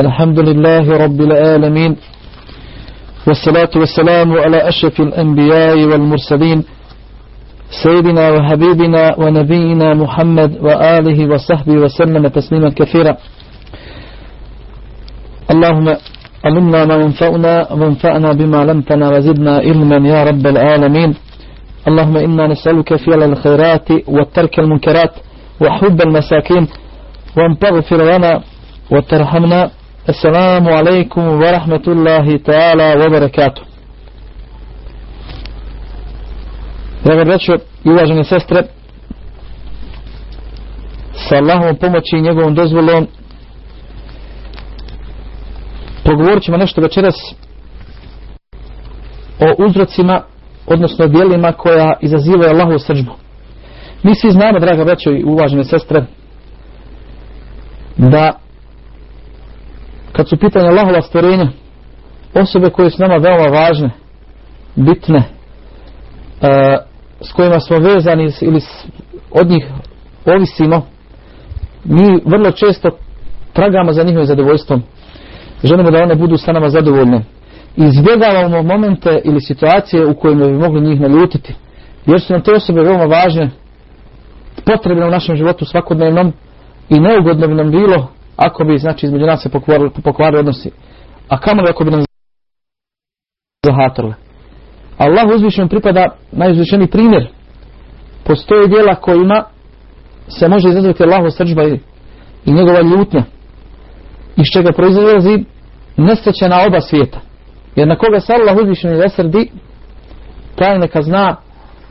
الحمد لله رب العالمين والصلاة والسلام على أشرف الأنبياء والمرسلين سيدنا وحبيبنا ونبينا محمد وآله وصحبه وسلم تسليما كثيرا. اللهم علمنا ما ينفعنا وانفعنا بما لمتنا وزدنا علما يا رب العالمين. اللهم إنا نسألك فعل الخيرات والترك المنكرات وحب المساكين وأن تغفر لنا وترحمنا Assalamu alaikum wa rahmatullahi ta'ala wa barakatuh. Draga braćo i uvažene sestre, sa Allahovom pomoći i njegovom dozvolom Pogovorit ćemo nešto večeras o uzrocima, odnosno dijelima koja izazivaju Allahovu sržbu. Mi svi znamo, draga braćo i uvažene sestre, da kad su pitanje Allahova stvorenja, osobe koje su nama veoma važne, bitne, e, s kojima smo vezani ili od njih ovisimo, mi vrlo često tragamo za njihovim zadovoljstvom. Želimo da one budu sa nama zadovoljne. Izbjegavamo momente ili situacije u kojima bi mogli njih naljutiti. Jer su nam te osobe veoma važne, potrebne u našem životu svakodnevnom i neugodno bi nam bilo ako bi znači između nas se pokvarili, pokvarili odnosi. A kamo ako bi nam zahatrle. Allah uzvišenom pripada najuzvišeniji primjer. Postoje dijela kojima se može izazvati Allahu srđba i, i njegova ljutnja. Iz čega proizlazi nesreća oba svijeta. Jer na koga se Allah uzvišeni zasrdi, taj neka zna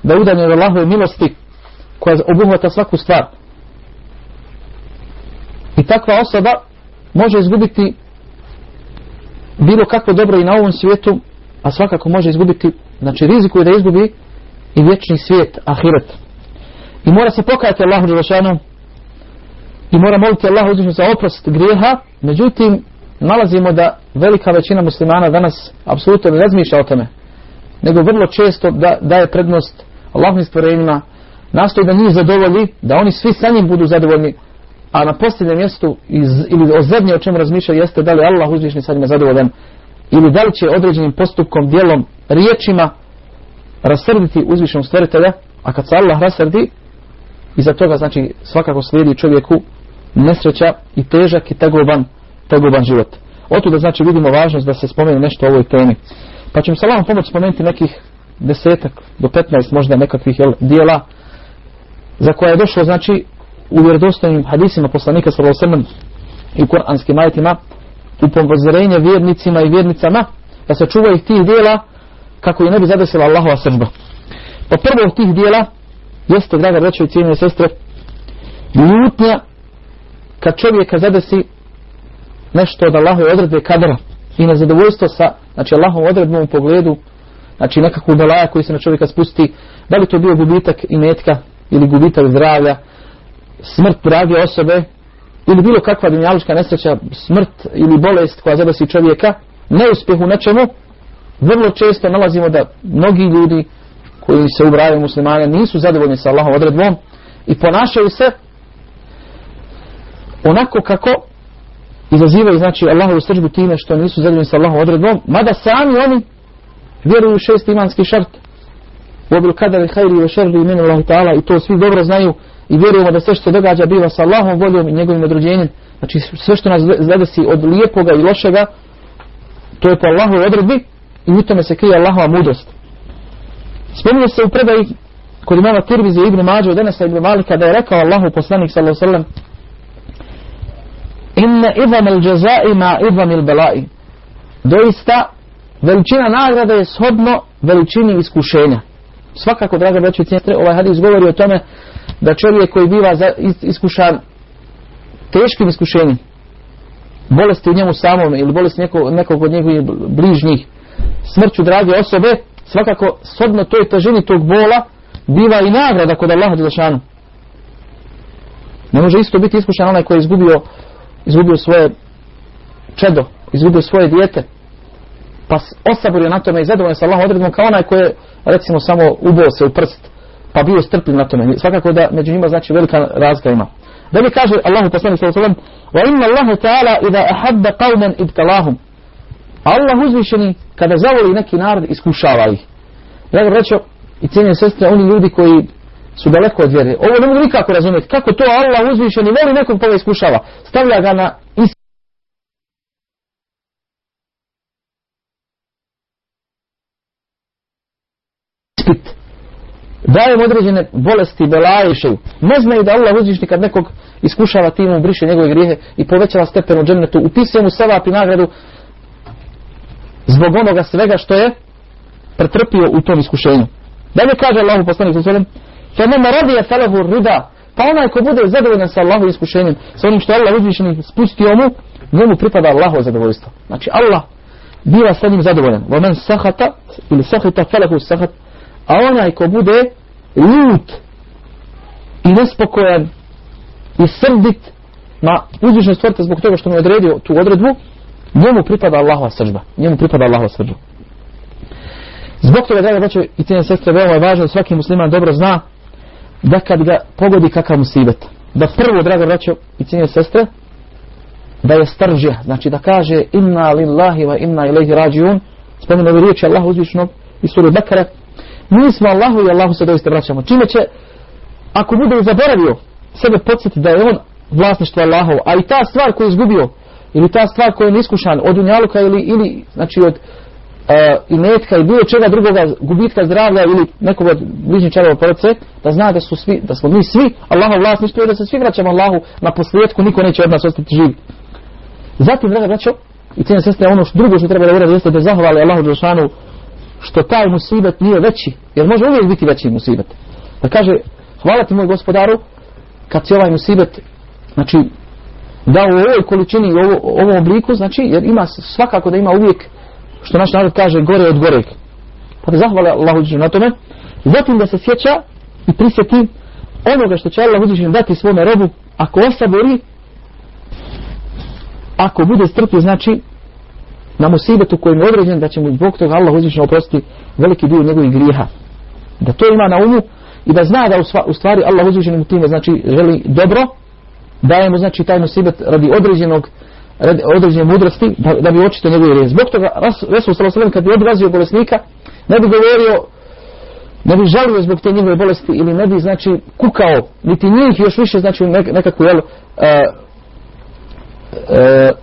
da udanje od Allahove milosti koja obuhvata svaku stvar. I takva osoba može izgubiti bilo kakvo dobro i na ovom svijetu, a svakako može izgubiti, znači rizikuje da izgubi i vječni svijet, ahiret. I mora se pokajati Allahu Đelešanu i mora moliti Allahu uzvišenu za oprost grijeha, međutim nalazimo da velika većina muslimana danas apsolutno ne razmišlja o tome, nego vrlo često da, daje prednost Allahovim stvorenjima, nastoji da njih zadovolji, da oni svi sa njim budu zadovoljni, a na posljednjem mjestu iz, ili o zadnje o čemu razmišlja jeste da li Allah uzvišni sa njima zadovoljan ili da li će određenim postupkom, dijelom, riječima rasrditi uzvišenog stvoritelja, a kad se Allah rasrdi, iza toga znači svakako slijedi čovjeku nesreća i težak i tegoban, tegoban život. Oto da znači vidimo važnost da se spomene nešto o ovoj temi. Pa ćemo sa Allahom pomoći spomenuti nekih desetak do 15 možda nekakvih jel, dijela za koje je došlo znači u vjerodostojnim hadisima poslanika sallallahu i kuranskim ajetima upozorenje vjernicima i vjernicama da se čuvaju tih dijela kako i ne bi zadesila Allahova sržba. Pa prvo od tih dijela jeste, draga braćo i cijenine sestre, ljutnja kad čovjeka zadesi nešto od Allahove odredbe kadra i nezadovoljstvo sa znači Allahovom odredbom u pogledu znači nekakvu belaja koji se na čovjeka spusti da li to bio gubitak imetka ili gubitak zdravlja smrt drage osobe ili bilo kakva dunjaluška nesreća, smrt ili bolest koja zadesi čovjeka, neuspjeh u nečemu, vrlo često nalazimo da mnogi ljudi koji se ubrajaju muslimane nisu zadovoljni sa Allahom odredbom i ponašaju se onako kako izazivaju znači Allahovu sržbu time što nisu zadovoljni sa Allahom odredbom, mada sami oni vjeruju šest imanski šart. U obil hajri i šerri i minu ta'ala i to svi dobro znaju i vjerujemo da sve što događa biva sa Allahom voljom i njegovim određenjem, znači sve što nas zadesi od lijepoga i lošega, to je po Allahovoj odredbi i u tome se krije Allahova mudrost. Spominje se u predaji kod imama Tirvize Ibn Mađe od Enesa Ibn Malika da je rekao Allahu poslanik sallallahu sallam Inne idham il jazai ma idham il belai. Doista, veličina nagrade je shodno veličini iskušenja. Svakako, draga braći i ovaj hadis govori o tome da čovjek koji biva iskušan teškim iskušenjem, bolesti u njemu samom ili bolesti nekog, nekog od njegovih bližnjih, smrću drage osobe, svakako shodno toj težini tog bola biva i nagrada kod Allaha Đelešanu. Ne može isto biti iskušan onaj koji je izgubio, izgubio svoje čedo, izgubio svoje dijete, pa osaborio na tome i zadovoljan sa Allahom odredbom kao onaj koji je recimo samo ubao se u prst pa bio strpljiv na tome. Svakako da među njima znači velika razlika ima. Da li kaže Allahu poslanik sallallahu alejhi ve sellem: "Wa inna Allaha ta'ala idha ahabba qauman ibtalahum." Allah uzvišeni kada zavoli neki narod iskušava ih. Ja rekao i cijenje sestre, oni ljudi koji su daleko od vjere. Ovo ne mogu nikako razumjeti. Kako to Allah uzvišeni voli nekog pa iskušava. Stavlja ga na ispit. Daje mu određene bolesti, belaje i Ne znaju da Allah uzvišni kad nekog iskušava timu, briše njegove grijehe i povećava stepen u džennetu, upisuje mu sevap i nagradu zbog onoga svega što je pretrpio u tom iskušenju. Dalje kaže Allahu poslanik sa sallam, fa nema radija falahu rida, pa onaj ko bude zadovoljan sa Allahu iskušenjem, sa onim što Allah uzvišeni spustio mu, njemu pripada Allahu zadovoljstvo. Znači Allah biva sa njim zadovoljan. Wa men sahata ili sahita falahu sahat, a onaj ko bude ljut i nespokojan i srdit na uzvišenje stvorite zbog toga što mu je odredio tu odredbu, njemu pripada Allahova sržba. Njemu pripada Allahova sržba. Zbog toga, draga braćo i cijene sestre, veoma je važno da svaki musliman dobro zna da kad ga pogodi kakav musibet, da prvo, draga braćo i cijene sestre, da je strđe, znači da kaže inna lillahi wa inna ilaihi rađiun, spomenu ove riječi Allahu uzvišnog i suri Bekara, mi smo Allahu i Allahu se doista vraćamo. Čime će, ako bude zaboravio sebe podsjeti da je on vlasništvo Allahov, a i ta stvar koju je izgubio, ili ta stvar koja je iskušan od unjaluka ili, ili znači od uh, imetka i bilo čega drugoga gubitka zdravlja ili nekog od bližnjih čarova porodice da zna da su svi da smo mi svi Allahov vlasništvo i da se svi vraćamo Allahu na posljedku niko neće od nas ostati živ zatim draga braćo i cijene sestre ono što drugo što treba da uradi jeste da zahvali Allahu Đelšanu što taj musibet nije veći. Jer može uvijek biti veći musibet. Da kaže hvala ti moj gospodaru kad si ovaj musibet znači da u ovoj količini i u ovom obliku znači jer ima svakako da ima uvijek što naš narod kaže gore od goreg. Pa da zahvali Allah na tome. Zatim da se sjeća i prisjeti onoga što će Allah uzvišen dati svome robu ako osabori ako bude strpio znači na musibetu kojim je određen da će mu zbog toga Allah uzvišen oprostiti veliki dio njegovih grijeha da to ima na umu i da zna da u stvari Allah uzvišen mu time znači želi dobro daje mu znači taj musibet radi određenog određene mudrosti da, da bi očito njegove riječi. Zbog toga Resul sallallahu kad bi odrazio bolesnika ne bi govorio ne bi žalio zbog te njegove bolesti ili ne bi znači kukao niti njih još više znači nek, nekakvu jel, uh, uh,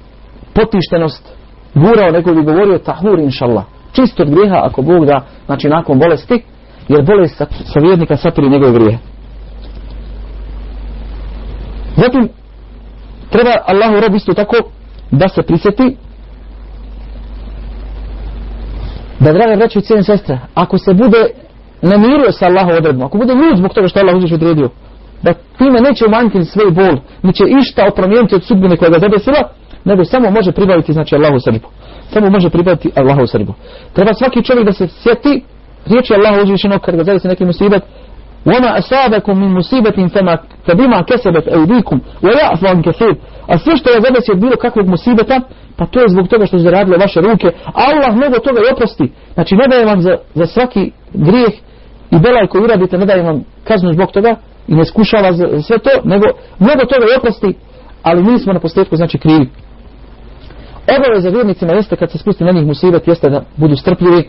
potištenost gurao nego bi govorio tahur inšallah. Čisto od grijeha ako Bog da znači nakon bolesti jer bolest sa, sa vjernika satiri grijehe zatim treba Allahu rob isto tako da se prisjeti da draga braći i cijene sestre ako se bude namirio sa Allahom odredbom ako bude ljud zbog toga što Allah uzviš odredio da time neće umanjiti svoj bol neće išta opromijeniti od sudbine koja ga zadesila nego samo može pribaviti znači Allahu srđbu samo može pribaviti Allahu srđbu treba svaki čovjek da se sjeti riječi Allahu uzvišenog kad ga zadesi neki musibet وما أصابكم من مصيبة فما فبما كسبت أيديكم ويعفو عن كثير a sve što je zadesi od bilo kakvog musibeta pa to je zbog toga što su zaradile vaše ruke Allah mnogo toga i oprosti znači ne daje vam za, za svaki grijeh i belaj koji uradite ne daje vam kaznu zbog toga i ne skušava sve to nego mnogo toga i oprosti ali mi smo na posljedku znači krivi obave za vjernicima jeste kad se spusti na njih musibet jeste da budu strpljivi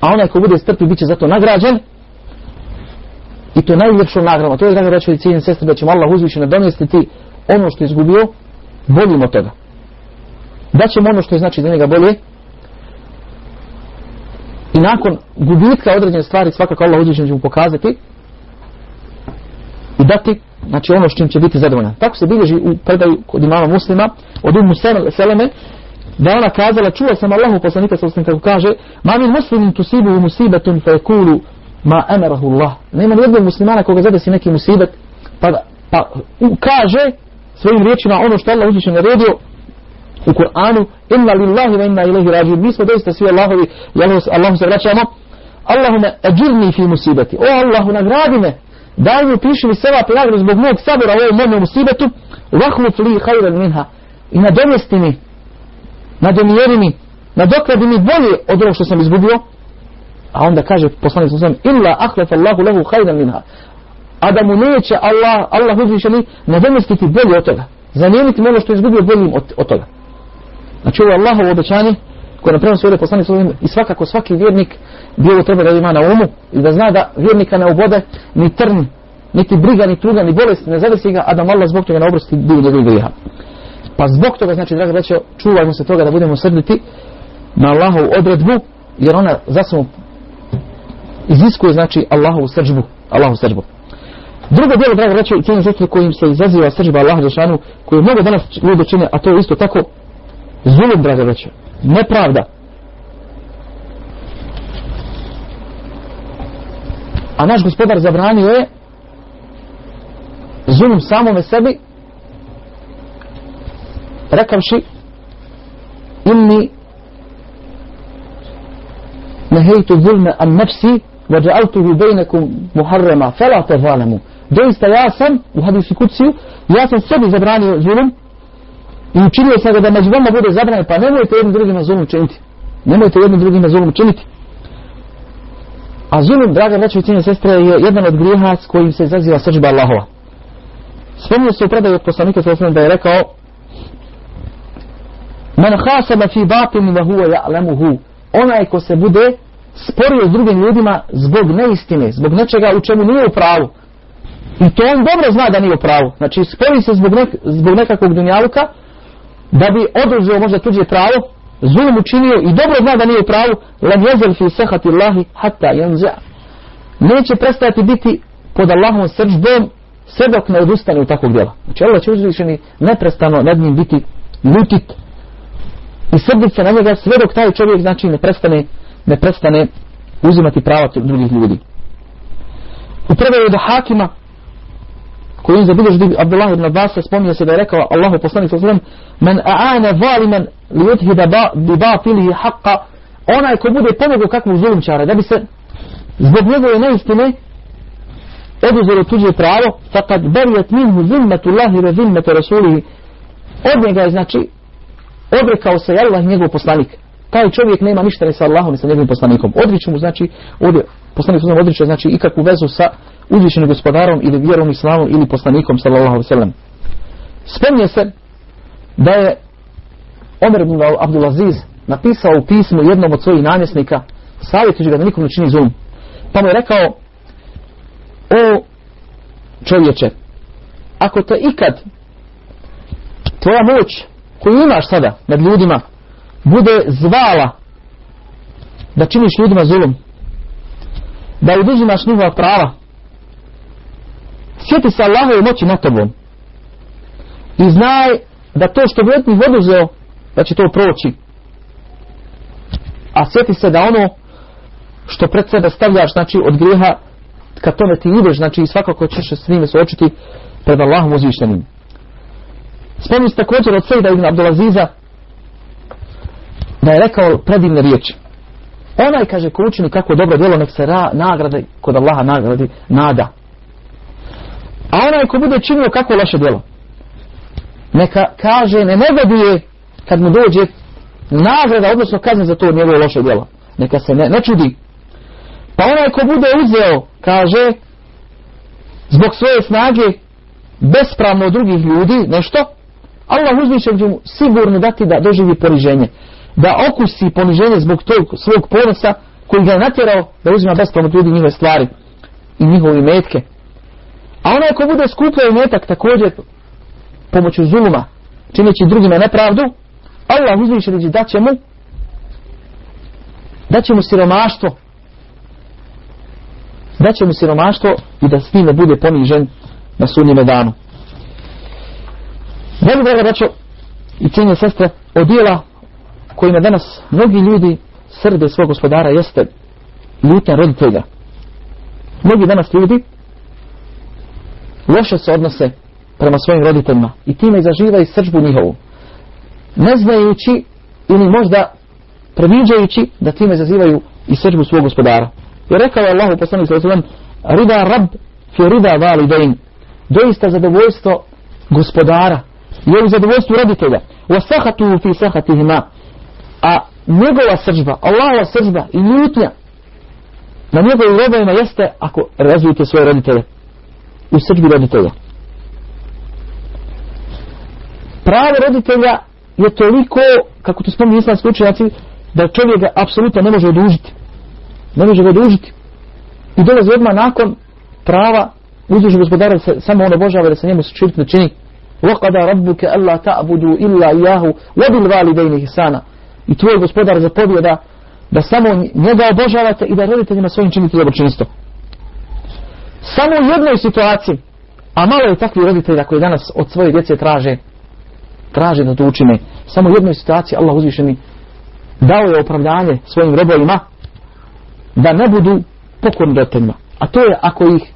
a onaj ko bude strpljiv bit će zato nagrađen I to najljepšo nagrama. To je, draga reći, cijenim sestre, da ćemo Allah uzvišeno domjestiti ono što je izgubio, boljim od toga. Da ćemo ono što je znači za njega bolje. I nakon gubitka određene stvari, svakako Allah uzvišeno će mu pokazati i dati, znači ono što čim će biti zadovoljna. Tako se bilježi u predaju kod imama muslima, od umu Seleme, da ona kazala, čula sam Allahu poslanika, sa kako kaže, ma min muslimin tusibu musibetun fe kulu ma emerahu Allah. Nema nijednog muslimana koga zadesi neki musibet, pa, pa kaže svojim riječima ono što Allah uzviše naredio u Kur'anu, inna lillahi wa inna ilahi rađim. Mi smo doista svi Allahovi, i Allahu se vraćamo. Allahume ađirni fi musibeti. O Allahu, nagradi me. Daj mi piši mi seba pe nagradu zbog mojeg sabora u ovom mojom musibetu. Vahluf li hajran minha. I nadomjesti mi. Nadomjeri mi. Nadokradi mi bolje od ovog što sam izgubio. A onda kaže poslanik sa sallam illa ahlafa Allahu lahu khayran minha. a da mu neće Allah, Allah uzvišeni nadomestiti bolje od toga. Zamijeniti mu ono što je izgubio boljim od, od toga. Znači ovo je Allahovo obećanje koje napravo se ovdje poslani svojim i svakako svaki vjernik bi ovo treba da ima na umu i da zna da vjernika ne obode ni trn, niti briga, ni truga, ni bolest ne zadesi ga, a da Allah zbog toga ne obrosti dio njegovih grijeha. Pa zbog toga, znači, draga braćo, čuvajmo se toga da budemo srditi na Allahovu odredbu, jer ona za samo iziskuje, znači, Allahovu srđbu. Allahovu srđbu. Drugo djelo, draga braćo, i cijenim sestre kojim se izaziva srđba Allaha Đešanu, koju mnogo danas ljudi čine, a to je isto tako zulum, draga braćo, nepravda. A naš gospodar zabranio je zulum samome sebi rekavši inni nehejtu zulme an nefsi vađa'altuhu bejnekum muharrema fela te zalemu doista ja sam u hadisu kuciju ja sam sebi zabranio zulum i učinio sam ga da među vama bude zabranio pa nemojte jednim drugima zulum činiti nemojte jednim drugima zulum činiti a zulum draga veće i cijene sestre je jedan od grijeha s kojim se izaziva srđba Allahova spomnio se u predaju od poslanika da je rekao Men hasaba fi batin wa huwa ya'lamuhu. Onaj ko se bude sporio s drugim ljudima zbog neistine, zbog nečega u čemu nije u pravu. I to on dobro zna da nije u pravu. Znači spori se zbog, nek, zbog nekakvog dunjaluka da bi oduzeo možda tuđe pravo, zulum učinio i dobro zna da nije u pravu, lam jezel fi sehati Allahi hatta yanza. Neće prestati biti pod Allahom srđbom sve dok ne odustane u takvog djela. Znači Allah će uzvišeni neprestano nad njim biti ljutit, i srdit se na njega sve dok taj čovjek znači ne prestane, ne prestane uzimati prava drugih ljudi. U predaju do Hakima koji on zabilježi Abdullah ibn Abbas spominje se da je rekao Allahu poslanik sallallahu men aana zaliman li yuthida bi batilihi haqqa onaj ko bude pomogao kakvog zulumčara da bi se zbog njegove neistine oduzelo tuđe pravo faqad bariyat minhu zimmatu Allahi wa zimmatu rasulihi od njega je znači odrekao se Allah njegov poslanik. Taj čovjek nema ništa ni sa Allahom ni sa njegovim poslanikom. Odriču mu znači, ovdje poslanik se odriče znači ikakvu vezu sa uzvišenim gospodarom ili vjerom islamom ili poslanikom sallallahu sellem. Spomnje se da je Omer ibn Abdulaziz napisao u pismu jednom od svojih namjesnika savjetujući ga da nikom ne čini zulum. Pa mu je rekao o čovječe ako te ikad tvoja moć koju imaš sada nad ljudima bude zvala da činiš ljudima zulum da udužimaš njihova prava sjeti se Allahove moći na tobom i znaj da to što bi od njih oduzeo da će to proći. A sjeti se da ono što pred sebe stavljaš znači od grijeha kad tome ti ideš znači svakako ćeš se s njime suočiti pred Allahom uzvišenim. Spomni se također od Sejda ibn Abdulaziza da je rekao predivne riječi. Onaj kaže ko učini kako dobro djelo nek se ra, nagrade kod Allaha nagradi nada. A onaj ko bude činio kako loše djelo neka kaže ne negoduje kad mu dođe nagrada odnosno kazne za to njegovo loše djelo. Neka se ne, ne čudi. Pa onaj ko bude uzeo kaže zbog svoje snage bespravno od drugih ljudi nešto Allah uzvišen će mu sigurno dati da doživi poniženje. Da okusi poniženje zbog tog svog ponosa koji ga je natjerao da uzima bespravno ljudi njihove stvari i njihove metke. A onaj ko bude skupljao metak također pomoću zuluma, čineći drugima nepravdu, Allah uzvišen će da će mu da će mu siromaštvo da će mu siromaštvo i da s njime bude ponižen na sudnjeme danu. Veli draga braćo i cijenje sestre od dijela kojima danas mnogi ljudi srde svog gospodara jeste ljutnja roditelja. Mnogi danas ljudi loše se odnose prema svojim roditeljima i time i srđbu njihovu. Ne znajući ili možda previđajući da time zazivaju i srđbu svog gospodara. I rekao je Allah u poslanih sallam Rida rab fi rida validain. Doista zadovoljstvo gospodara je u zadovoljstvu roditelja wa sahatu fi sahatihima a njegova sržba Allahova sržba i ljutnja na njegovim robovima jeste ako razvijete svoje roditelje u srđbi roditelja. Pravo roditelja je toliko, kako to spomni islamski učenjaci, da čovjek ga apsolutno ne može odužiti. Ne može ga odužiti. I dolazi odmah nakon prava uzduži gospodara se samo ono božava da se njemu širk ne čini. وَقَدَ رَبُّكَ أَلَّا تَعْبُدُوا إِلَّا إِيَّهُ وَبِالْوَالِدَيْنِ إِحْسَانًا i tvoj gospodar zapovio da, samo njega obožavate i da roditeljima svojim činite dobročinstvo. Samo u jednoj situaciji, a malo je takvi roditelja koji danas od svoje djece traže, traže da to učine, samo u jednoj situaciji Allah uzvišeni dao je opravdanje svojim robovima da ne budu pokorni roditeljima. A to je ako ih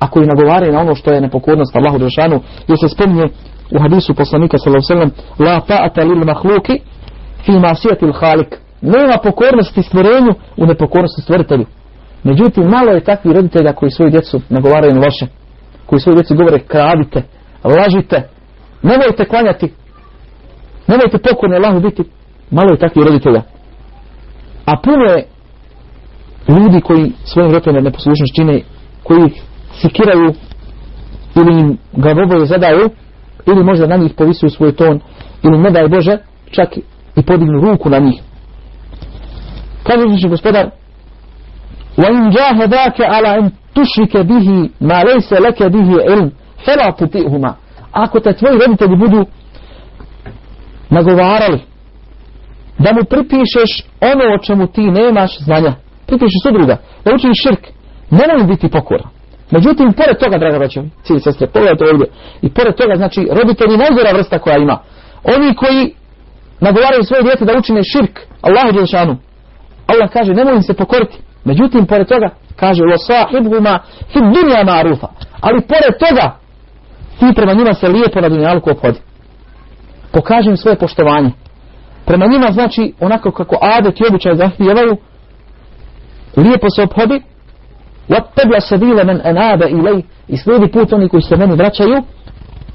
ako ih nagovaraju na ono što je nepokornost Allahu Đelšanu, jer se spominje u hadisu poslanika sallallahu alejhi ve sellem la ta'ata lil makhluqi fi ma'siyati al khaliq. Nema pokornosti stvorenju u nepokornosti stvoritelju. Međutim, malo je takvih roditelja koji svoju djecu nagovaraju na loše. Koji svoju djecu govore kradite, lažite, nemojte klanjati, nemojte pokorni Allahu biti. Malo je takvih roditelja. A puno je ljudi koji svojim roditeljima neposlušnost čine, koji ih sikiraju ili im ga zadaju ili možda na njih povisuju svoj ton ili ne daj Bože čak i podignu ruku na njih. Kaže znači gospodar وَإِنْ جَاهَدَاكَ عَلَى أَنْ تُشْرِكَ بِهِ مَا لَيْسَ لَكَ بِهِ عِلْمِ فَلَا تُطِئْهُمَا Ako te tvoji roditelji budu nagovarali da mu pripišeš ono o čemu ti nemaš znanja, pripišeš sudruga, da učiniš širk, nemoj biti pokora. Međutim, pored toga, draga braćo, cijeli sestre, pogledajte ovdje, i pored toga, znači, roditelji najgora vrsta koja ima, oni koji nagovaraju svoje djete da učine širk, Allahu Đelšanu, Allah kaže, nemoj im se pokoriti. Međutim, pored toga, kaže, o sahibhuma fi dunja marufa. Ali pored toga, ti prema njima se lijepo na dunjalku obhodi. Pokaži im svoje poštovanje. Prema njima, znači, onako kako adet i običaj zahtijevaju, lijepo se obhodi, وَاتَّبْلَ سَبِيلَ مَنْ أَنَابَ إِلَيْ I slijedi put oni koji se meni vraćaju,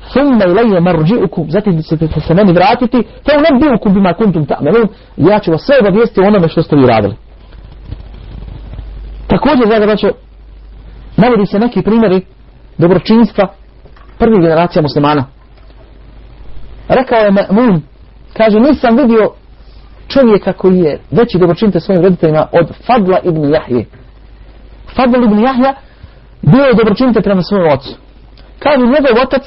Thumma ilaje marđi'ukum, zatim ćete se meni vratiti, te u nebijukum bima kuntum ta'melun, ja ću vas sve obavijesti o onome što ste vi radili. Također, se neki primjeri dobročinstva prvih generacija muslimana. Rekao je Ma'mun, kaže, nisam vidio čovjeka koji je veći dobročinite svojim roditeljima od Fadla ibn Jahje. Fadl ibn Jahja bio je dobročinite prema svojom ocu. Kaže, njegov otac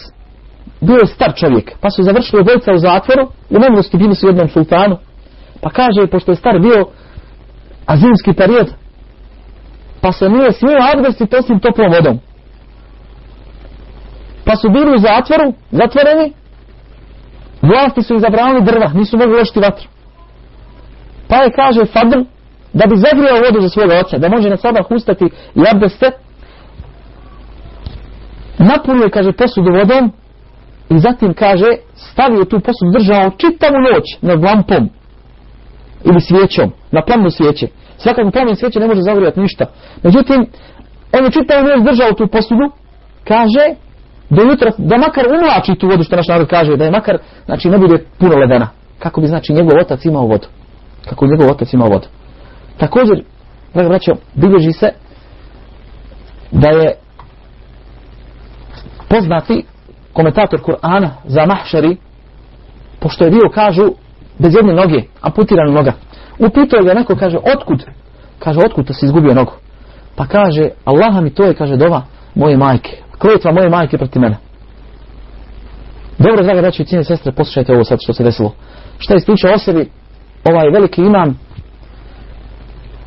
bio je star čovjek, pa su završili obojica u zatvoru, u nemlosti bili su jednom sultanu, pa kaže, pošto je star bio azimski period, pa se nije smio abdestiti osim toplom vodom. Pa su bili u zatvoru, zatvoreni, vlasti su izabravali drva, nisu mogli lošiti vatru. Pa je kaže Fadl, da bi zagrijao vodu za svoga oca, da može na sabah ustati i abdeste, napunio, kaže, posudu vodom i zatim, kaže, stavio tu posudu, držao čitavu noć nad lampom ili svijećom, na plamnu svijeće. Svakako plamen svijeće ne može zagrijati ništa. Međutim, on je čitavu noć držao tu posudu, kaže, do jutra, da makar umlači tu vodu, što naš narod kaže, da je makar, znači, ne bude puno ledena. Kako bi, znači, njegov otac imao vodu. Kako bi njegov otac imao vodu. Također, draga braćo, bilježi se da je poznati komentator Kur'ana za mahšari, pošto je bio, kažu, bez jedne noge, amputirana noga. Upitao ga neko, kaže, otkud? Kaže, otkud to si izgubio nogu? Pa kaže, Allah mi to je, kaže, dova moje majke. Kljetva moje majke proti mene. Dobro, draga braćo i cijene sestre, poslušajte ovo sad što se desilo. Šta je ispričao o sebi ovaj veliki imam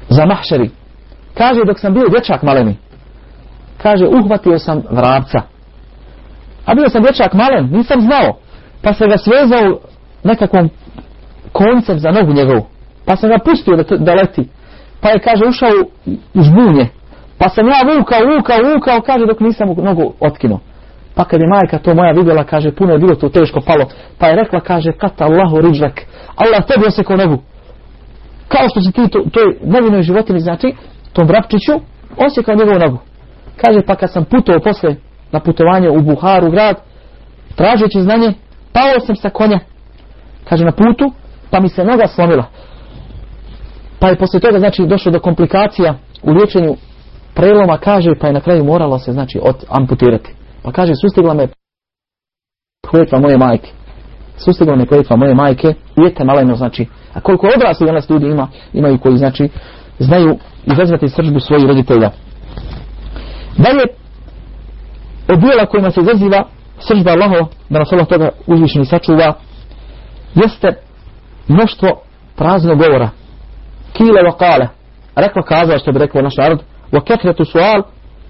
za mahšeri. Kaže dok sam bio dječak maleni. Kaže uhvatio sam vrabca. A bio sam dječak malen, nisam znao. Pa sam ga svezao nekakvom koncem za nogu njegovu. Pa sam ga pustio da, da leti. Pa je kaže ušao u žbunje. Pa sam ja vukao, vukao, vukao, kaže dok nisam nogu otkinuo. Pa kad je majka to moja vidjela, kaže puno je bilo to teško palo. Pa je rekla, kaže kata Allahu riđlek. Allah tebi osekao nogu kao što se ti to, toj nevinoj životini, znači, tom vrapčiću, osjekao njegovu nogu. Kaže, pa kad sam putovao posle na putovanje u Buharu grad, tražeći znanje, pao sam sa konja, kaže, na putu, pa mi se noga slomila. Pa je posle toga, znači, došlo do komplikacija u liječenju preloma, kaže, pa je na kraju moralo se, znači, od, amputirati. Pa kaže, sustigla me kletva moje majke. Sustigla me kletva moje majke, ujete maleno, znači, a koliko odrasli danas ljudi ima, imaju koji, znači, znaju izazvati sržbu svojih roditelja. Dalje, od dijela kojima se izaziva sržba Allaho, da nas Allah toga uzvišeni sačuva, jeste mnoštvo praznog govora. Kile wa kale, rekla kazala što bi rekao naš narod, wa ketretu sual,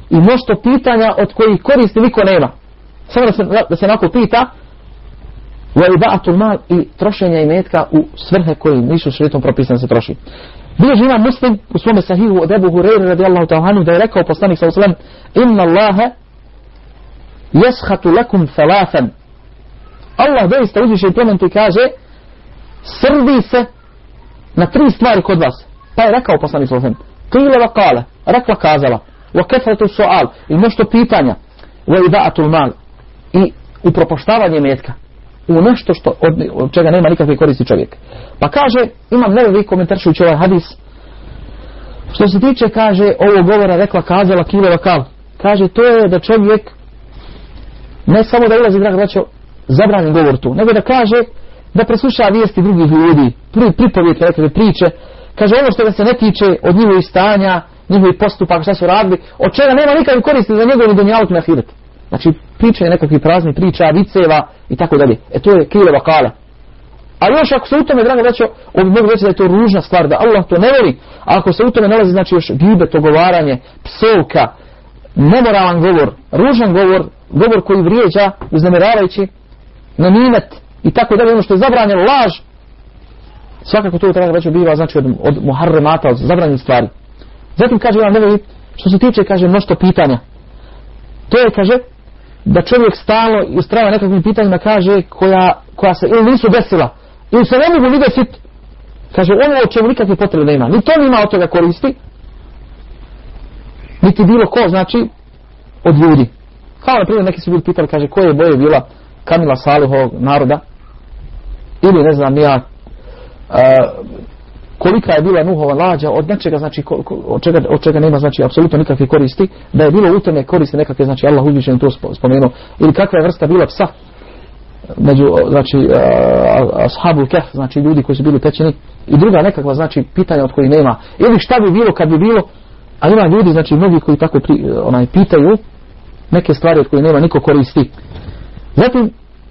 i mnoštvo pitanja od kojih koristi niko nema. Samo da se, da se nako pita, wa ibaatul mal i trošenja imetka u svrhe koji nisu šritom propisane se troši. Bilježi ima muslim u svome sahihu od Ebu Hureyri radijallahu ta'ala da je rekao poslanik sa uslam inna Allahe jeshatu lakum thalathan. Allah doista uzviše i plementu i kaže srdi se na tri stvari kod vas. Pa je rekao poslanik sa uslam kile va kale rekla kazala wa kefratu sual. I nešto pitanja. Wa idaatul mal. I upropoštavanje metka. U nešto što od, od čega nema nikakve koristi čovjek. Pa kaže, imam nevevi komentaršujući ovaj hadis, što se tiče, kaže, ovo govora rekla, kazala, kilova kal. Kaže, to je da čovjek ne samo da ulazi, draga braćo, zabranjen govor tu, nego da kaže da presluša vijesti drugih ljudi, pri, pripovijete, nekakve priče, kaže ono što da se ne tiče od njihovih stanja, njihovih postupaka, šta su radili, od čega nema nikakve koristi za njegov dunjaluk na ahiretu. Znači, pričanje nekakvih praznih priča, viceva i tako dalje. E to je kileva kala. A još ako se u tome, drago braćo, on mogu reći da je to ružna stvar, da Allah to ne voli. A ako se u tome nalazi, znači još gibe, to govaranje, psovka, nemoralan govor, ružan govor, govor koji vrijeđa, uznemiravajući, namimet i tako dalje, ono što je zabranjeno, laž, svakako to treba reći biva, znači od, od muharremata, od zabranjenih stvari. Zatim kaže Ivan Nevevi, što se tiče, kaže, mnošto pitanja. To je, kaže, da čovjek stalno istrava nekakvim pitanjima kaže koja, koja se ili nisu desila ili se ne mogu ni desiti kaže ono o čemu nikakve potrebe nema ni to nima od toga koristi niti bilo ko znači od ljudi. Kao na primjer neki su bili pitali kaže koje boje bila Kamila Salihovog naroda? Ili ne znam ja uh, kolika je bila Nuhova lađa od nečega znači ko, ko, od, čega, od čega nema znači apsolutno nikakve koristi da je bilo u tome koriste nekakve znači Allah uzvišen to spomenuo. Ili kakva je vrsta bila psa među znači uh, ashabul kef znači ljudi koji su bili pećeni i druga nekakva znači pitanja od kojih nema. Ili šta bi bilo kad bi bilo a ima ljudi znači mnogi koji tako pri, onaj pitaju neke stvari od kojih nema niko koristi. Zatim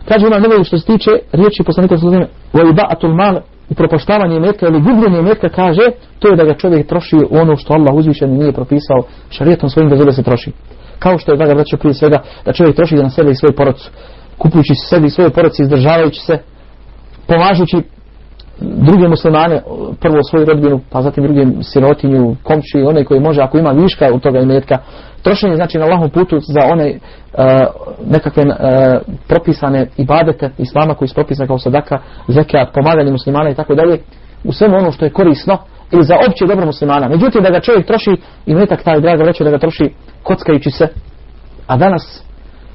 kaže ima nevoju što se tiče riječi poslanika ve sellem wa mal upropaštavanje metka ili gubljenje metka kaže to je da ga čovjek troši ono što Allah uzvišen nije propisao šarijetom svojim da se troši. Kao što je da ga vraća prije svega da čovjek troši na sebe i svoj porodcu kupujući sebi i svoje porodci izdržavajući se pomažući druge muslimane prvo svoju rodbinu pa zatim druge sirotinju komši i one koji može ako ima viška od toga imetka. Trošenje znači na lahom putu za one uh, nekakve uh, propisane ibadete islama koji su propisane kao sadaka, zekat, pomaganje muslimana i tako dalje u svemu ono što je korisno ili za opće dobro muslimana. Međutim da ga čovjek troši i metak taj draga reče da ga troši kockajući se. A danas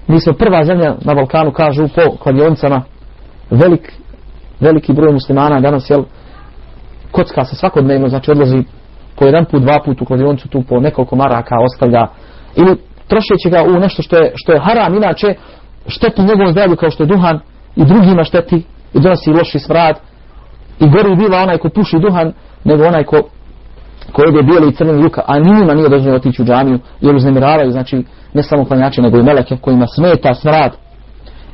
mi smo prva zemlja na Balkanu kažu po kladionicama velik veliki broj muslimana danas jel kocka se svakodnevno znači odlazi po jedan put, dva put u kladionicu tu po nekoliko maraka ostavlja ili trošeći ga u nešto što je, što je haram. Inače šteti njegovom zdravlju kao što je duhan i drugima šteti i donosi loši smrad i gori biva onaj ko puši duhan nego onaj ko ko jede bijeli i crveni juka a njima nije dozvoljeno otići u džamiju jer uznemiravaju znači ne samo klanjači nego i meleke kojima smeta smrad.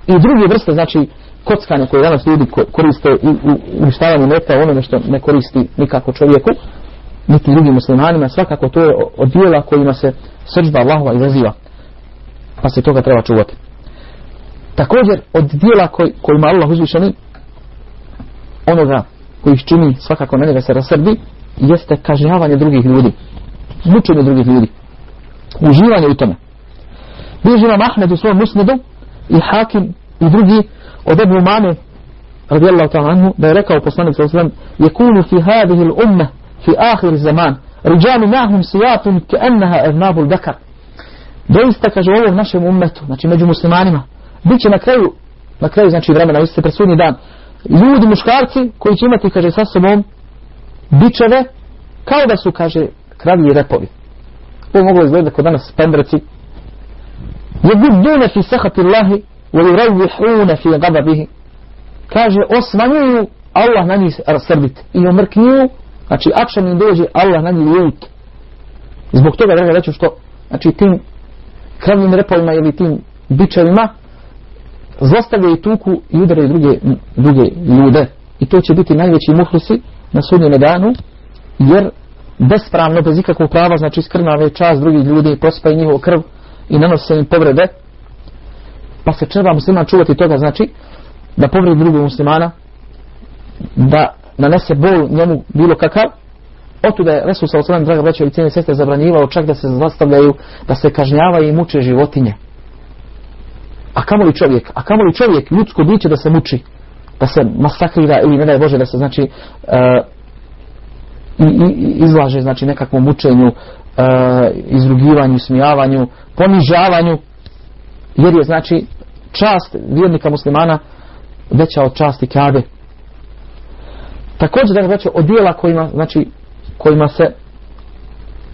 I drugi vrste znači kockanja koje danas ljudi koriste u, u uništavanju meta onome što ne koristi nikako čovjeku niti drugim muslimanima svakako to je od dijela kojima se srđba Allahova izaziva. Pa se toga treba čuvati. Također od dijela koj, kojima Allah uzvišeni onoga koji ih čini svakako na njega se rasrdi jeste kažnjavanje drugih ljudi. Mučenje drugih ljudi. Uživanje u tome. Imam Ahmed u svojom musnedu i Hakim i drugi od Ebu Mame radijallahu ta'ala anhu da je rekao poslanik sallallahu alejhi ve sellem fi hadhihi al-umma fi akhir zaman rijalu mahum siyatun ka'annaha aznabul bakar. Doista kaže ovo našem ummetu znači među muslimanima biće na kraju na kraju znači vremena vi ste presudni dan ljudi muškarci koji će imati kaže sa sobom bičeve kao da su kaže kravlji repovi. Ovo moglo izgledati kod danas pendreci. Jednu dune fi sahati Allahi ويروحون في غضبه kaže osmanjuju Allah na njih srbit i omrknju znači akšan im dođe Allah na njih ljut zbog toga draga reću što znači tim krvnim repovima ili tim bičevima zlostavljaju tuku i udaraju druge, druge ljude i to će biti najveći muhlisi na sudnjene danu jer bespravno, bez ikakvog prava, znači skrnave čas drugih ljudi, prospaju njihovu krv i nanose im povrede, pa se treba musliman čuvati toga, znači, da povredi drugog muslimana, da nanese bol njemu bilo kakav, otuda je Resul sa draga braća i cijene sestre, zabranjivao čak da se zastavljaju, da se kažnjavaju i muče životinje. A kamo li čovjek? A kamo li čovjek, ljudsko biće da se muči? Da se masakrira ili ne daj Bože da se znači uh, i, i, izlaže znači nekakvom mučenju, uh, izrugivanju, smijavanju, ponižavanju, jer je znači čast vjernika muslimana veća od časti kade. Također da znači od dijela kojima, znači, kojima se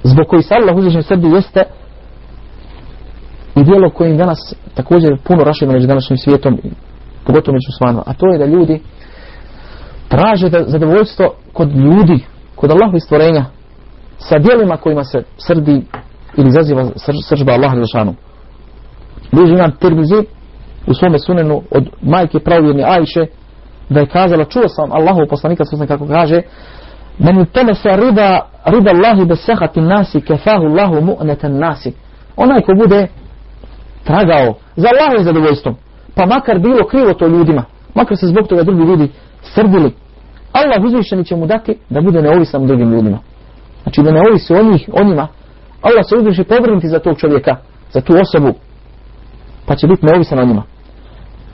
zbog koji se Allah uzvišnji sebi jeste i dijelo kojim danas također puno rašeno među današnjim svijetom pogotovo među svanima, a to je da ljudi traže da zadovoljstvo kod ljudi kod Allahovi stvorenja sa dijelima kojima se srdi ili zaziva sržba Allaha Đelšanu. Bliži imam Tirmizi u svome sunenu od majke pravovjerne Ajše da je kazala, čuo sam Allahu poslanika sam kako kaže men teme se rida rida Allahi bez sehati nasi kefahu Allahu mu'netan nasi onaj ko bude tragao za Allahovim zadovoljstvom pa makar bilo krivo to ljudima makar se zbog toga drugi ljudi srdili Allah uzvišeni će mu dati da bude neovisan drugim ljudima. Znači da ne ovisi o njih, o njima. Allah se uzviši povrnuti za tog čovjeka, za tu osobu, pa će biti neovisan o njima.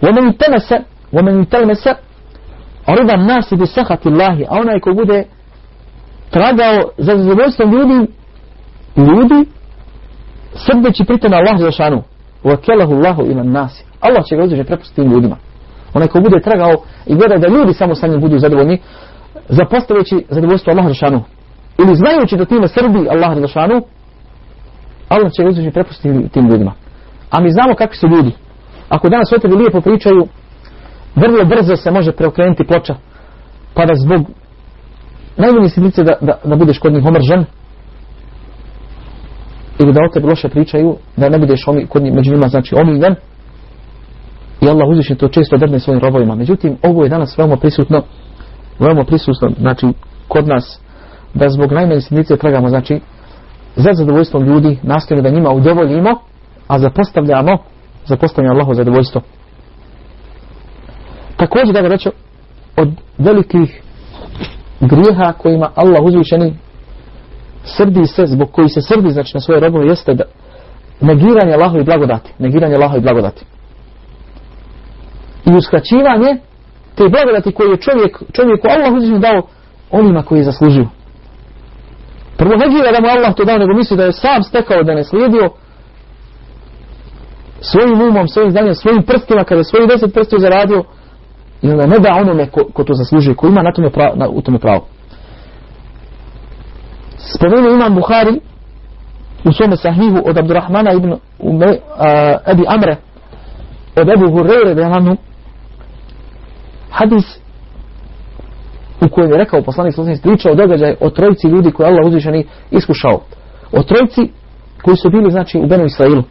ومن تمس ومن تلمس رضا الناس بسخط الله a onaj ko bude tragao za zadovoljstvom ljudi ljudi srbeći pritom Allah za šanu وكله الله الى الناس Allah će ga uzeti prepustiti ljudima onaj ko bude tragao i gleda da ljudi samo sa njim budu zadovoljni, zapostavljajući zadovoljstvo Allaha Žešanu. Ili znajući da time srbi Allaha Žešanu, Allah će uzeti prepustiti tim ljudima. A mi znamo kakvi su ljudi. Ako danas o tebi lijepo pričaju, vrlo brzo se može preokrenuti ploča, pa da zbog najmanje sitnice da, da, da budeš kod njih omržen, ili da o tebi loše pričaju, da ne budeš omi, kod njih, među njima znači omiljen, i Allah uzviše to često drne svojim robovima. Međutim, ovo je danas veoma prisutno, veoma prisutno, znači, kod nas, da zbog najmanje sitnice tragamo, znači, za zadovoljstvom ljudi, nastavimo da njima udovoljimo, a zapostavljamo, zapostavljamo Allaho zadovoljstvo. Također, da reću, od velikih grijeha kojima Allah uzvišeni srdi se, zbog koji se srdi, znači, na svoje robove, jeste da negiranje Allahovi blagodati, negiranje Allahovi blagodati i uskraćivanje te blagodati koje je čovjek, čovjeku Allah uzvišno dao onima koji je zaslužio. Prvo ne gleda da mu Allah to dao, nego misli da je sam stekao da ne slijedio svojim umom, svojim znanjem, svojim prstima, kada je svojih deset prstiju zaradio, i onda ne da onome ko, ko to zaslužuje, ko ima na tome pravo, na, u tome pravo. Spomenuo imam Buhari u svome sahihu od Abdurrahmana ibn Ume, uh, Ebi Amre od Ebu Hureyre hadis u kojem je rekao poslanik sallallahu alejhi pričao događaj o trojici ljudi koje Allah uzvišeni iskušao. O trojici koji su bili znači u Benu Israilu.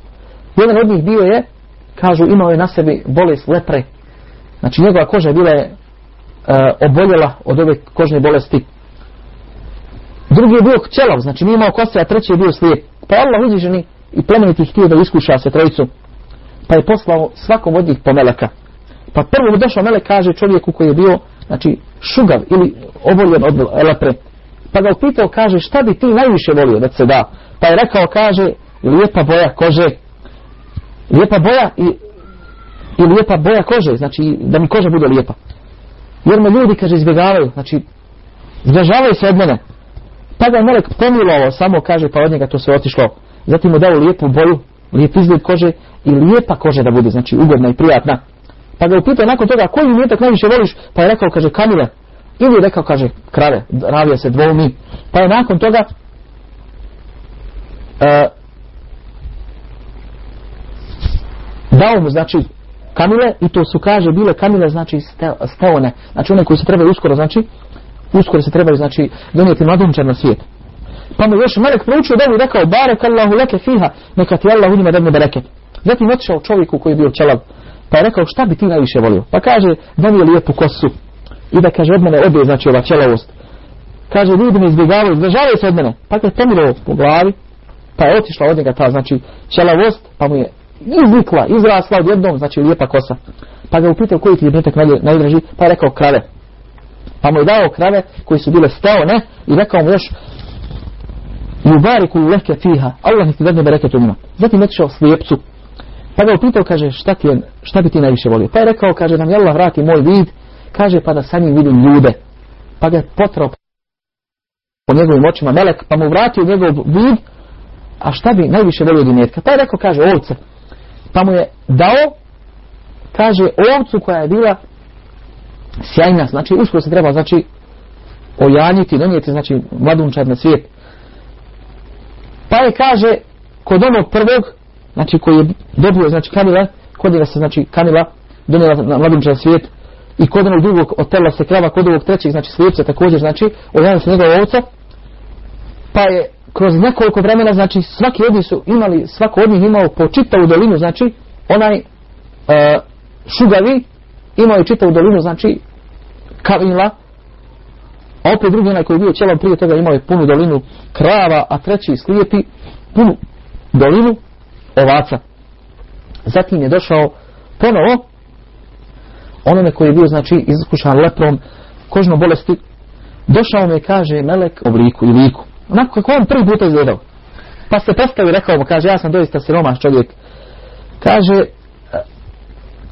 Jedan od njih bio je, kažu, imao je na sebi bolest lepre. Znači njegova koža bila je uh, oboljela od ove kožne bolesti. Drugi je bio ćelav, znači nije imao kose, a treći je bio slijep. Pa Allah uzvišeni i plemeniti htio da iskuša se trojicu. Pa je poslao svakom od njih po meleka. Pa prvo mu došao melek kaže čovjeku koji je bio znači šugav ili oboljen od lepre. Pa ga upitao kaže šta bi ti najviše volio da se da. Pa je rekao kaže lijepa boja kože. Lijepa boja i, i lijepa boja kože. Znači da mi koža bude lijepa. Jer me ljudi kaže izbjegavaju. Znači izbježavaju se od mene. Pa ga je melek pomilovao samo kaže pa od njega to se otišlo. Zatim mu dao lijepu boju, lijep izgled kože i lijepa koža da bude. Znači ugodna i prijatna. Pa ga upitao nakon toga koji imetak najviše voliš? Pa je rekao, kaže, kamile. Ili je rekao, kaže, krave, ravija se dvoumi. Pa je nakon toga uh, dao mu znači kamile i to su kaže bile kamile znači steone, znači one koji se trebaju uskoro znači uskoro se trebaju znači donijeti mladunčar na svijet. Pa mu još Melek proučio dobu i rekao barek Allahu leke fiha neka ti Allah u njima dadne bereket. Zatim otišao čovjeku koji je bio čelav pa je rekao šta bi ti najviše volio? Pa kaže da mi je lijepu kosu i da kaže od mene ode znači ova čelavost. Kaže ljudi me izbjegavaju, izbjegavaju se od mene. Pa je pomirao po glavi pa je otišla od njega ta znači čelavost pa mu je izvikla, izrasla jednom znači lijepa kosa. Pa ga upitao koji ti je metak najdraži, pa je rekao krave. Pa mu je dao krave koji su bile ne, i rekao mu još Mubariku leke fiha, Allah ti dadne bereketu njima. Zatim je otišao slijepcu, pa ga upitao, kaže, šta, ti je, šta bi ti najviše volio? Pa je rekao, kaže, da mi Allah vrati moj vid, kaže, pa da sa njim vidim ljude. Pa ga je potrao po njegovim očima melek, pa mu vratio njegov vid, a šta bi najviše volio dinjetka? Pa je rekao, kaže, ovce pa mu je dao kaže ovcu koja je bila sjajna, znači uskoro se treba znači ojanjiti, donijeti znači mladunčar na svijet. Pa je kaže kod onog prvog znači koji je dobio znači kamila kod njega se znači kamila donijela na mladunčar na svijet. I kod onog drugog otela se krava kod ovog trećeg znači slijepca također znači ojanjila se njegova ovca. Pa je kroz nekoliko vremena, znači svaki od njih su imali, svako od njih imao po čitavu dolinu, znači onaj uh, šugavi imao je čitavu dolinu, znači kavila, a opet drugi onaj koji je bio ćelom prije toga imao je punu dolinu krava, a treći slijepi punu dolinu ovaca. Zatim je došao ponovo onome koji je bio znači iskušan leprom kožnom bolesti došao me kaže melek obliku i liku onako kako on prvi puta izgledao. Pa se postavi i rekao mu, kaže, ja sam doista siromaš čovjek. Kaže,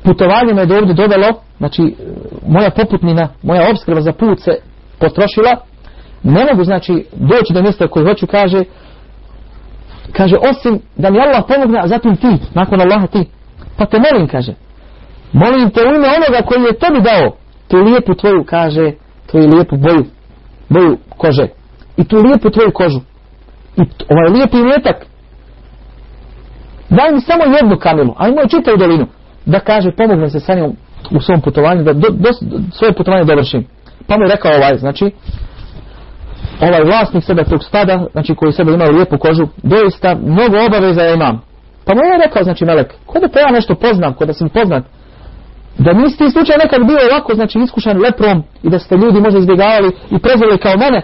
putovanje me do ovdje dovelo, znači, moja poputnina, moja obskrba za put se potrošila, ne mogu, znači, doći do mjesta koje hoću, kaže, kaže, osim da mi Allah pomogne, a zatim ti, nakon Allaha ti. Pa te molim, kaže, molim te u ime onoga koji je tebi dao, tu lijepu tvoju, kaže, tvoju lijepu boju, boju kože i tu lijepu tvoju kožu. I ovaj lijepi metak daj mi samo jednu kamilu a imao čitavu dolinu da kaže pomogne se sa njom u svom putovanju da do, do, svoje putovanje dovršim. Pa mu je rekao ovaj znači ovaj vlasnik sebe tog stada znači koji sebe imao lijepu kožu doista mnogo obaveza ja imam. Pa mu je rekao znači Melek ko da te ja nešto poznam ko da sam poznat? Da nisi ti slučaj nekad bio ovako znači iskušan leprom i da ste ljudi možda izbjegavali i prezvali kao mene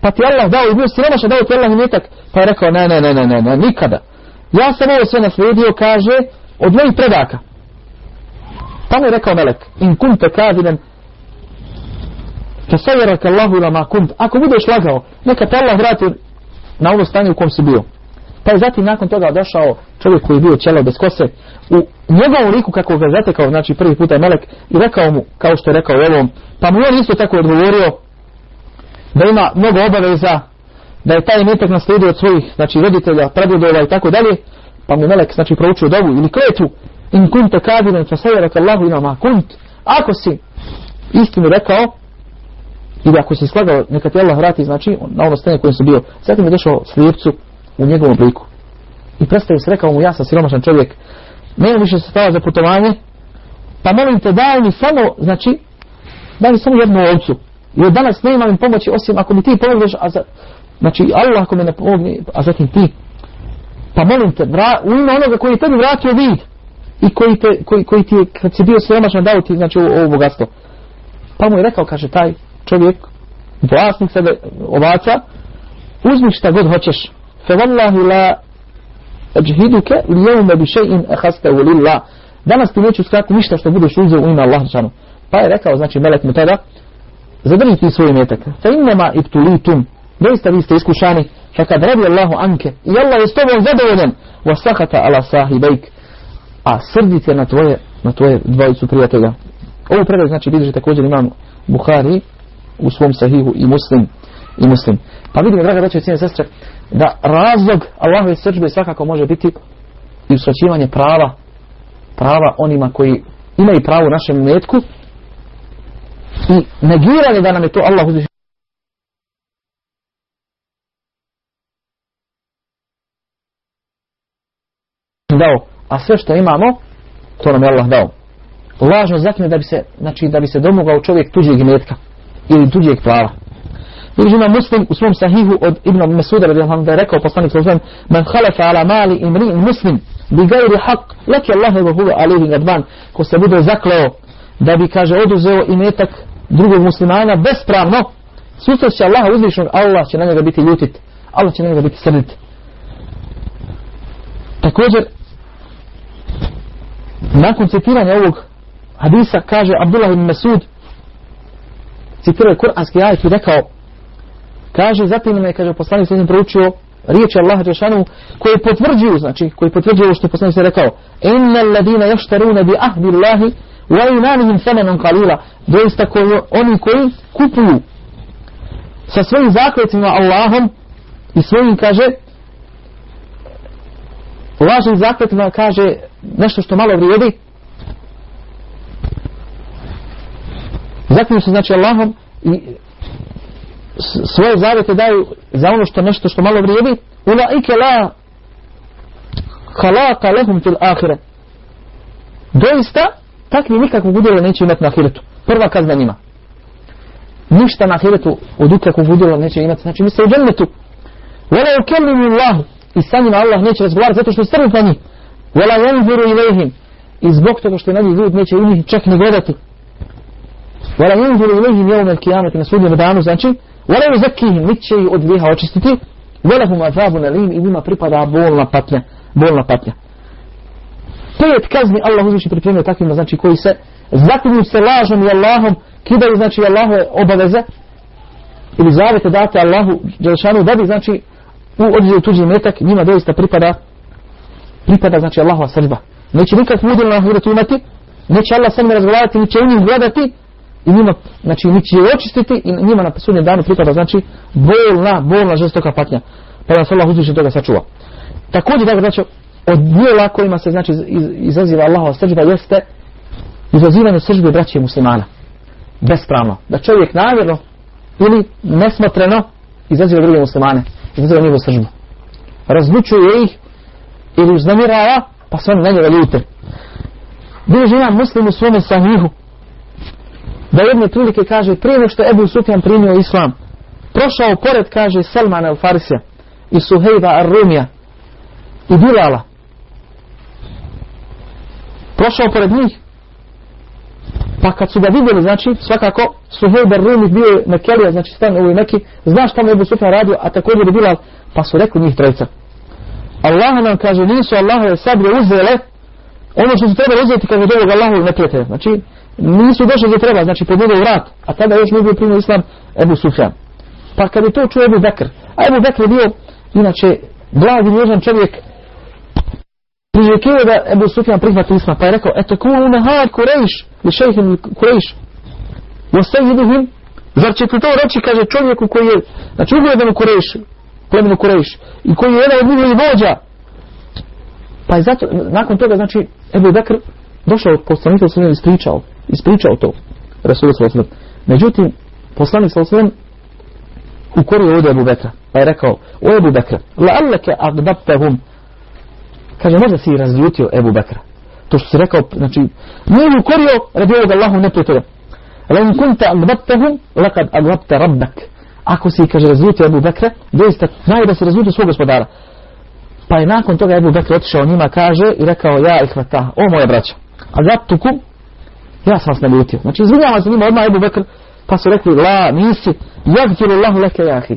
pa ti Allah dao i bio siromaša dao ti Allah imetak. Pa je rekao ne ne ne ne ne ne nikada. Ja sam ovo sve naslijedio kaže od mojih predaka. Pa mu je rekao melek in kunte kaziden fasajiraka Allahu ila ma kunt. Ako budeš lagao neka te Allah vrati na ono stanje u kom si bio. Pa je zatim nakon toga došao čovjek koji je bio ćelo bez kose u njegovom liku kako ga zatekao znači prvi puta je melek i rekao mu kao što je rekao ovom pa mu on isto tako odgovorio da ima mnogo obaveza, da je taj imetak naslijedio od svojih, znači, roditelja, predvodova i tako dalje, pa mu melek, znači, proučio dovu ili kletu, in kunte kadiren, fa sajeraka Allahu ima ma kunt, ako si istinu rekao, ili ako si slagao, neka ti Allah vrati, znači, na ono stanje kojem su bio, zatim je došao slijepcu u njegovom obliku. I predstavio se, rekao mu, ja sam siromašan čovjek, nema više stava za putovanje, pa molim te, daj mi samo, znači, daj mi samo jednu ovcu, Od danas ne imam pomoći osim ako mi ti pomogneš, a za, znači Allah ako me ne pomogne, a zatim ti. Pa molim te, vra, u ime onoga koji je tebi vratio vid i koji, te, koji, koji ti je, kad si bio siromašan, dao ti znači, ovo, ovo bogatstvo. Pa mu je rekao, kaže taj čovjek, vlasnik sebe ovaca, uzmi šta god hoćeš. Fe vallahi la ajhiduke li jevme bi še'in ehaste u lillah. Danas ti neću skratiti ništa što budeš uzeo u ime Allah. Pa je rekao, znači, melek mu tada, zadrži ti svoj metak. Fa innama ibtulitum. Doista vi ste iskušani. Fa kad radi Allahu anke. I Allah je s tobom zadovoljen. Wa sakata ala sahibajk. A srdite na tvoje, na tvoje dvojicu prijatelja. Ovu predaj znači vidiš također imam Bukhari u svom sahihu i muslim. I muslim. Pa vidimo, draga braće i cijene sestre, da razlog Allahove srđbe svakako može biti i usraćivanje prava prava onima koji imaju pravo našem metku i negiranje da nam je to Allah uzviš dao, a sve što imamo to nam je Allah dao. Lažno zakne da bi se, znači da bi se domogao čovjek tuđeg imetka ili tuđeg prava. Ili ima muslim u svom sahihu od Ibn Mesuda radijallahu da je rekao poslanik sallallahu man khalafa ala mali imri muslim bi gajri haq laki Allah wa huwa alayhi gadban ko se bude zakleo da bi kaže oduzeo imetak drugog muslimana bespravno susreće Allaha uzvišnog Allah će na njega biti ljutit Allah će na njega biti srdit. Također nakon citiranja ovog hadisa kaže Abdullah ibn Masud citirao je kuranski ajet i rekao kaže zatim je kaže poslanik se proučio riječi Allaha džeshanu koji potvrđuju znači koji potvrđuju što poslanik se rekao innal ladina yashtaruna bi ahdi Allahi wa imanihim thamanan qalila doista koji oni koji kupuju sa svojim zakletvima Allahom i svojim kaže lažnim zakletvima kaže nešto što malo vrijedi zaklinju se znači Allahom i svoje zavete daju za ono što nešto što malo vrijedi. Ulaike la halaka lehum fil ahire. Doista takvi nikakvog udjela neće imati na ahiretu. Prva kazna njima. Ništa na ahiretu od ikakvog udjela neće imati znači misle u džennetu. Wala yukellimu Allahu. I sa njima Allah neće razgovarati zato što je strnut na njih. Wala yanzuru ilayhim. I zbog toga što na njih ljud neće u njih čak ni gledati. Wala yanzuru ilayhim yawm al-qiyamati na sudnjem danu znači wala yuzakkihim nit će ih od grijeha očistiti. Wala hum azabun alim i njima pripada bolna patnja bolna patnja pet kazni Allah uzviši pripremio takvima znači koji se zaklinju se lažom i Allahom kidaju znači Allahove obaveze ili zavete date Allahu Đelšanu da bi znači u određenu tuđi metak njima doista pripada pripada znači Allahova srđba neće nikak udjel na ahiretu imati neće Allah sa njima razgovarati neće u njih gledati i njima znači neće je očistiti i njima na sudnjem danu pripada znači bolna bolna žestoka patnja. Pa da se Allah uzviše toga sačuva. Također da znači od dijela kojima se znači izaziva Allahova srđba jeste izazivanje srđbe braće muslimana bespravno da čovjek namjerno ili nesmotreno izaziva druge muslimane izaziva njegovu sržbu. Razlučuje ih ili uznamirava, pa se oni na njega ljute. Bilo žena muslim u svome sahihu, da jedne prilike kaže, prije što Ebu Sufjan primio islam, prošao pored, kaže, Salman al Farisija i Suhejba al Rumija i Bilala. Prošao pored njih, Pa kad su ga vidjeli, znači, svakako, Suhejb Rumi bio na Kelija, znači stan u neki, zna šta mu je Sufjan radio, a također je Bilal, pa su rekli njih trojica. Allah nam kaže, nisu Allahove sablje uzele, ono što su trebali uzeti kaže od ovog Allahovog neprijatelja. Znači, nisu došli gdje treba, znači pod njegov vrat, a tada još nije bio primio islam Ebu Sufjan. Pa kad je to čuo Ebu Bekr, a Ebu Bekr je bio, inače, blag i čovjek, priželjkivao da Ebu Sufjan prihvati islam, pa je rekao, eto kulu nehad kurejš, li šejhim kurejš, o sejidihim, zar ćete to reći, kaže čovjeku koji je, znači ugledan u kurejš, plemenu kurejš, i koji je jedan od njihovih vođa, pa je zato, nakon toga, znači, Ebu Bekr došao od poslanika sa ispričao, ispričao to, Rasul sa. Međutim, poslanik sa svem ukorio ovdje Ebu Bekra, pa je rekao, o Ebu Bekra, la alleke agdabtehum, kaže možda si razljutio Ebu Bekra. To što si rekao znači nije mu korio radi ovog Allahu neprijatelja? La in kunta agbabtahum lakad agbabta rabbak. Ako si kaže razljutio Ebu Bekra doista znaju da si razljutio svog gospodara. Pa je nakon toga Ebu Bekra otišao njima kaže i rekao ja ih vata o moje braća agbabtukum ja sam vas naljutio. Znači izvinjavam se njima odmah Ebu Bekr pa su rekli la nisi jagfiru Allahu leke jahi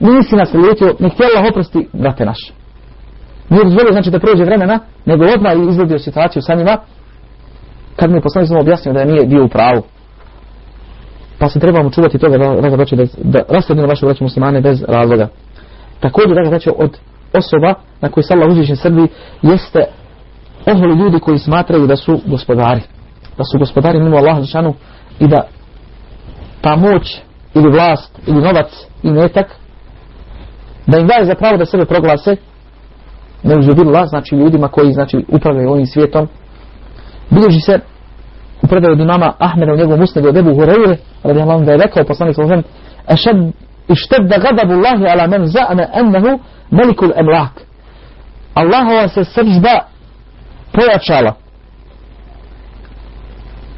nisi nas naljutio nek ti Allah oprosti brate naše nije dozvolio znači da prođe vremena, nego odmah je izvodio situaciju sa njima, kad mi je poslanik sam objasnio da je nije bio u pravu. Pa se trebamo čuvati toga da, da, da, da rastavljamo vaše vraće muslimane bez razloga. Također, da znači od osoba na koji se Allah uzvišen srbi jeste oholi ljudi koji smatraju da su gospodari. Da su gospodari mimo Allah zašanu i da ta moć ili vlast ili novac i metak da im daje za pravo da sebe proglase neuzubillah, znači ljudima koji znači upravljaju ovim svijetom. Bilježi se u predaju od imama Ahmeda u njegovom usnedu od Ebu Hureyre, radi Allah da je rekao poslanik sa zem, ešed ištedda gadabu Allahi ala men za'ane ennehu melikul emlak. Allahova se sržba pojačala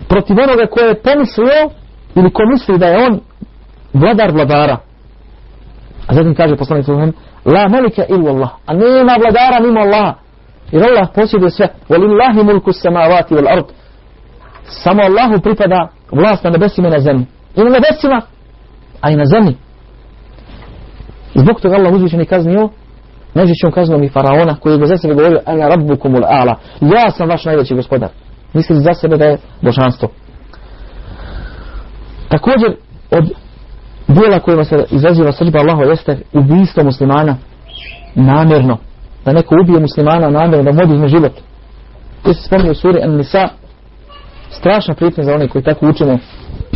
protiv onoga koje je pomislio ili ko misli da je on vladar vladara. A zatim kaže poslanik sallallahu la malika illa Allah. A nema vladara mimo Allaha. Jer Allah posjeduje sve. Walillahi mulku samavati wal ard. Samo Allahu pripada vlast na nebesima i na zemlji. I na nebesima, a i na zemlji. Zbog toga Allah uzvišeni kaznio najvećom kaznom i faraona koji je za sebe govorio ana rabbukumul a'la. Ja sam vaš najveći gospodar. Misli za sebe da je božanstvo. Također od dijela kojima se izaziva srđba Allaho jeste ubijstvo muslimana namjerno. Da neko ubije muslimana namjerno, da mu oduzme život. To se spominje u suri An-Nisa strašna prijetnja za one koji tako učimo.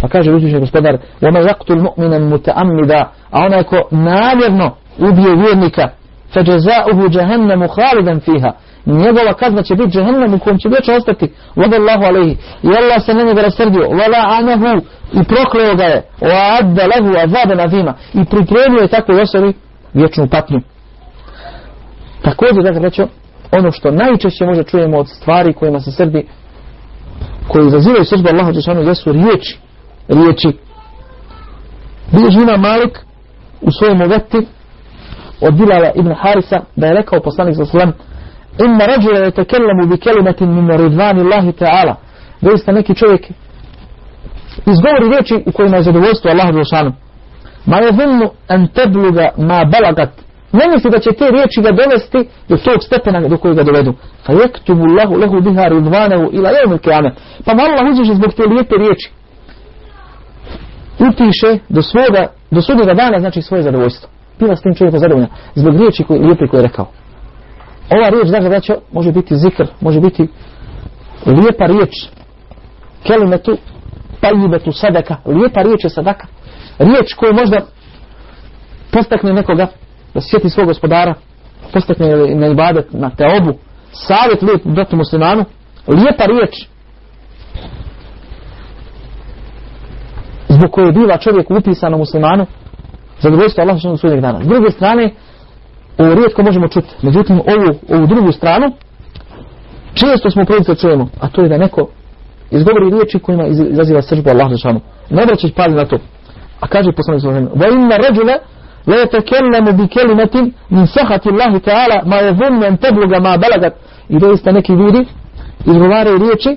Pa kaže uzvišen gospodar وَمَا يَقْتُلْ مُؤْمِنًا مُتَأَمِّدًا A onaj ko namjerno ubije vjernika فَجَزَاؤُهُ جَهَنَّمُ خَالِدًا فِيهَا njegova kazna će biti džehennem u kojem će vječno ostati. Vadallahu alaihi. I Allah se na njega rasrdio. Vala anahu. I prokleo ga je. Wa adda lehu azabe nazima. I pripremio je takvoj osobi vječnu patnju. Također da reću ono što najčešće može čujemo od stvari kojima se srdi koji izazivaju srđbu Allahu Đešanu jesu riječi. Riječi. Bilježi ima Malik u svojom uveti od Bilala ibn Harisa da je rekao poslanik za sallam je tekellemu bi kelimetin min ridvani Allahi ta'ala. Doista neki čovjek izgovori riječi u kojima je zadovoljstvo Allahu Đešanu ma je zunnu en tebluga ma balagat. Ne misli da će te riječi ga dovesti do tog stepena do kojeg ga dovedu. Fa jektubu Allahu lehu biha ridvanehu ila jevmi kiamet pa ma Allah uzviše zbog te lijepe riječi. Upiše do svoga do sudnjega dana znači svoje zadovoljstvo. Bila s tim čovjekom zadovoljna zbog riječi koje, lijepe koje je rekao ova riječ znači da će može biti zikr može biti lijepa riječ kelimetu tajibetu sadaka. Lijepa riječ je sadaka. Riječ koju možda postakne nekoga da sjeti svog gospodara postakne na ibadet na teobu savjet lijep bratu muslimanu. Lijepa riječ zbog koje biva čovjek upisan u muslimanu zadovoljstvo Allah što sudnjeg dana. S druge strane, ovo rijetko možemo čuti. Međutim, ovu, ovu drugu stranu, često smo prilice čujemo, a to je da neko izgovori riječi kojima izaziva sržbu Allah za šanu. Ne obraćać pali na to. A kaže poslanik sa vremenu, va inna ređule, la yatakellemu bi kelimetin min sahati Allahi ta'ala ma je zunmen tebluga ma balagat. I doista neki ljudi izgovaraju riječi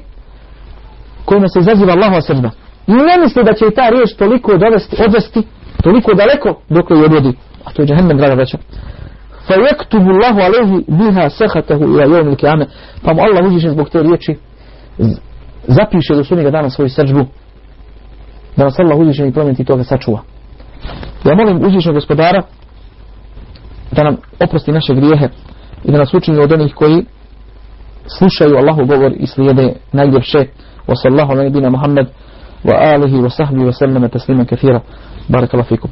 kojima se izaziva Allahova sržba. I ne misli da će ta riječ toliko dovesti, odvesti toliko daleko dok je odvodi a to je džahennem draga veća yaktubu Allahu alayhi biha sakhatahu ila yawm al-qiyamah pa mu Allah uđe zbog te riječi zapiše do sudnjega dana svoju srđbu da nas Allah uđe i promeni toga sačuva ja molim uzvišnog gospodara da nam oprosti naše grijehe i da nas učini od onih koji slušaju Allahu govor i slijede najljepše wa sallahu ala nabina Muhammad wa alihi wa sahbihi wa sallama taslima kathira الله فيكم